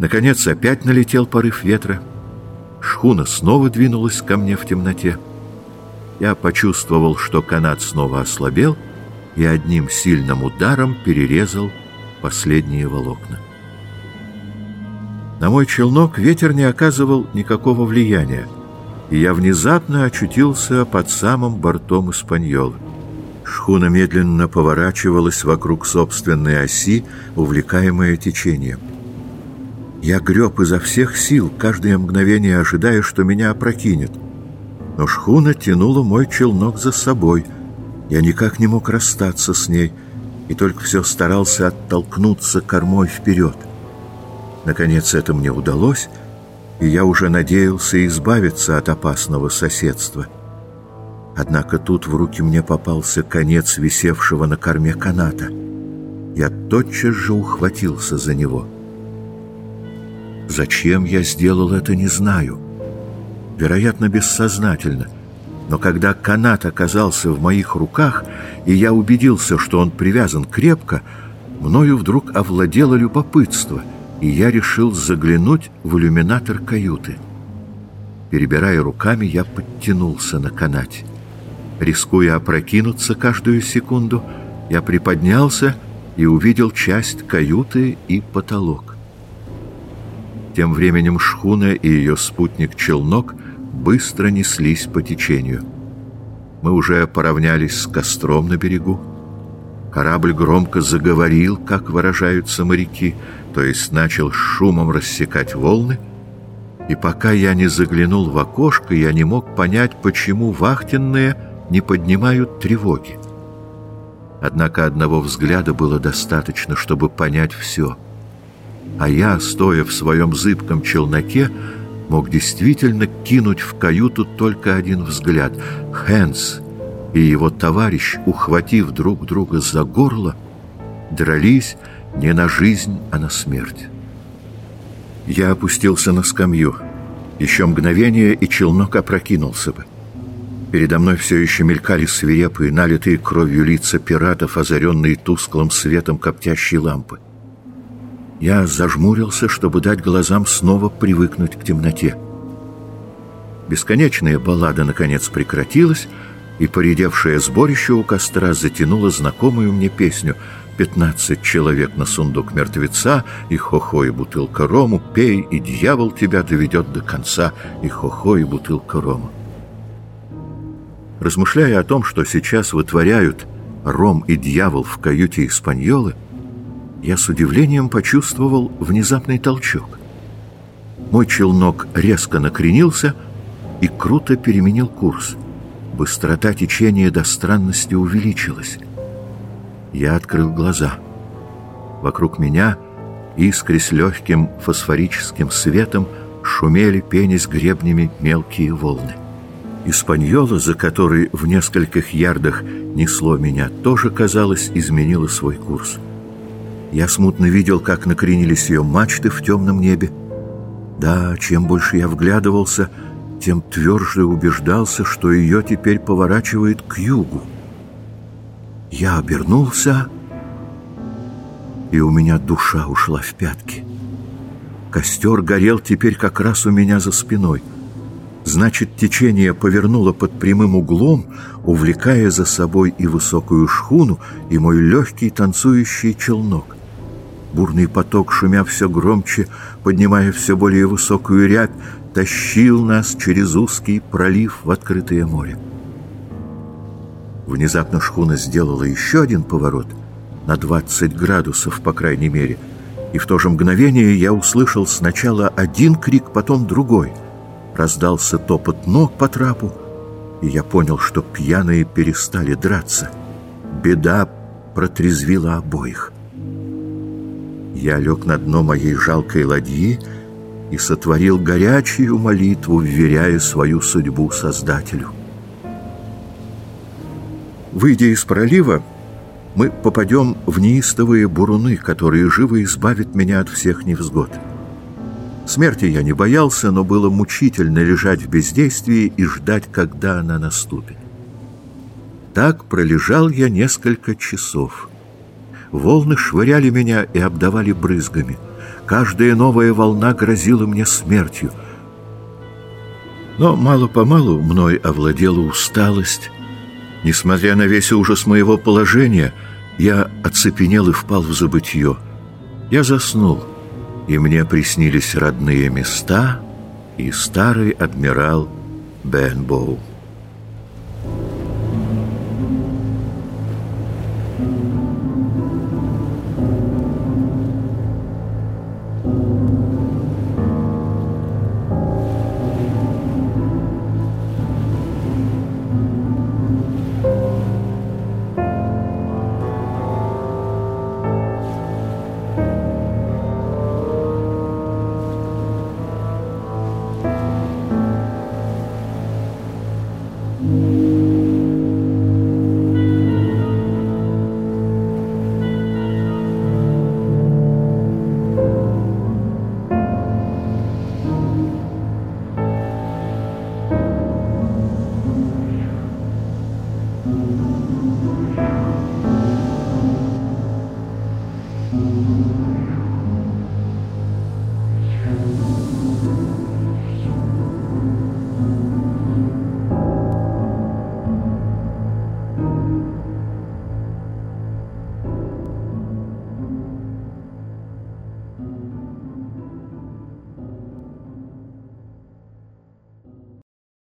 Наконец опять налетел порыв ветра. Шхуна снова двинулась ко мне в темноте. Я почувствовал, что канат снова ослабел, и одним сильным ударом перерезал последние волокна. На мой челнок ветер не оказывал никакого влияния, и я внезапно очутился под самым бортом Испаньолы. Шхуна медленно поворачивалась вокруг собственной оси, увлекаемая течением. Я греб изо всех сил, каждое мгновение ожидая, что меня опрокинет. Но шхуна тянула мой челнок за собой. Я никак не мог расстаться с ней, и только все старался оттолкнуться кормой вперед. Наконец это мне удалось, и я уже надеялся избавиться от опасного соседства. Однако тут в руки мне попался конец висевшего на корме каната. Я тотчас же ухватился за него. Зачем я сделал это, не знаю. Вероятно, бессознательно. Но когда канат оказался в моих руках, и я убедился, что он привязан крепко, мною вдруг овладело любопытство — и я решил заглянуть в иллюминатор каюты. Перебирая руками, я подтянулся на канате. Рискуя опрокинуться каждую секунду, я приподнялся и увидел часть каюты и потолок. Тем временем шхуна и ее спутник-челнок быстро неслись по течению. Мы уже поравнялись с костром на берегу. Корабль громко заговорил, как выражаются моряки — то есть начал шумом рассекать волны, и пока я не заглянул в окошко, я не мог понять, почему вахтенные не поднимают тревоги. Однако одного взгляда было достаточно, чтобы понять все. А я, стоя в своем зыбком челноке, мог действительно кинуть в каюту только один взгляд. Хэнс и его товарищ, ухватив друг друга за горло, дрались, не на жизнь, а на смерть. Я опустился на скамью. Еще мгновение, и челнок опрокинулся бы. Передо мной все еще мелькали свирепые, налитые кровью лица пиратов, озаренные тусклым светом коптящей лампы. Я зажмурился, чтобы дать глазам снова привыкнуть к темноте. Бесконечная баллада, наконец, прекратилась, и поредевшее сборище у костра затянуло знакомую мне песню — Пятнадцать человек на сундук мертвеца, и хохо, и бутылка рому, пей, и дьявол тебя доведет до конца, и хохо, и бутылка рому. Размышляя о том, что сейчас вытворяют ром и дьявол в каюте Испаньолы, я с удивлением почувствовал внезапный толчок. Мой челнок резко накренился и круто переменил курс. Быстрота течения до странности увеличилась. Я открыл глаза. Вокруг меня, искрясь легким фосфорическим светом, шумели, пенясь гребнями мелкие волны. Испаньола, за которой в нескольких ярдах несло меня, тоже, казалось, изменила свой курс. Я смутно видел, как накренились ее мачты в темном небе. Да, чем больше я вглядывался, тем тверже убеждался, что ее теперь поворачивает к югу. Я обернулся, и у меня душа ушла в пятки. Костер горел теперь как раз у меня за спиной. Значит, течение повернуло под прямым углом, увлекая за собой и высокую шхуну, и мой легкий танцующий челнок. Бурный поток, шумя все громче, поднимая все более высокую рябь, тащил нас через узкий пролив в открытое море. Внезапно шхуна сделала еще один поворот, на 20 градусов, по крайней мере, и в то же мгновение я услышал сначала один крик, потом другой. Раздался топот ног по трапу, и я понял, что пьяные перестали драться. Беда протрезвила обоих. Я лег на дно моей жалкой ладьи и сотворил горячую молитву, вверяя свою судьбу Создателю. Выйдя из пролива, мы попадем в неистовые буруны, которые живо избавят меня от всех невзгод. Смерти я не боялся, но было мучительно лежать в бездействии и ждать, когда она наступит. Так пролежал я несколько часов. Волны швыряли меня и обдавали брызгами. Каждая новая волна грозила мне смертью. Но мало-помалу мной овладела усталость. Несмотря на весь ужас моего положения, я оцепенел и впал в забытье. Я заснул, и мне приснились родные места и старый адмирал Бенбоу.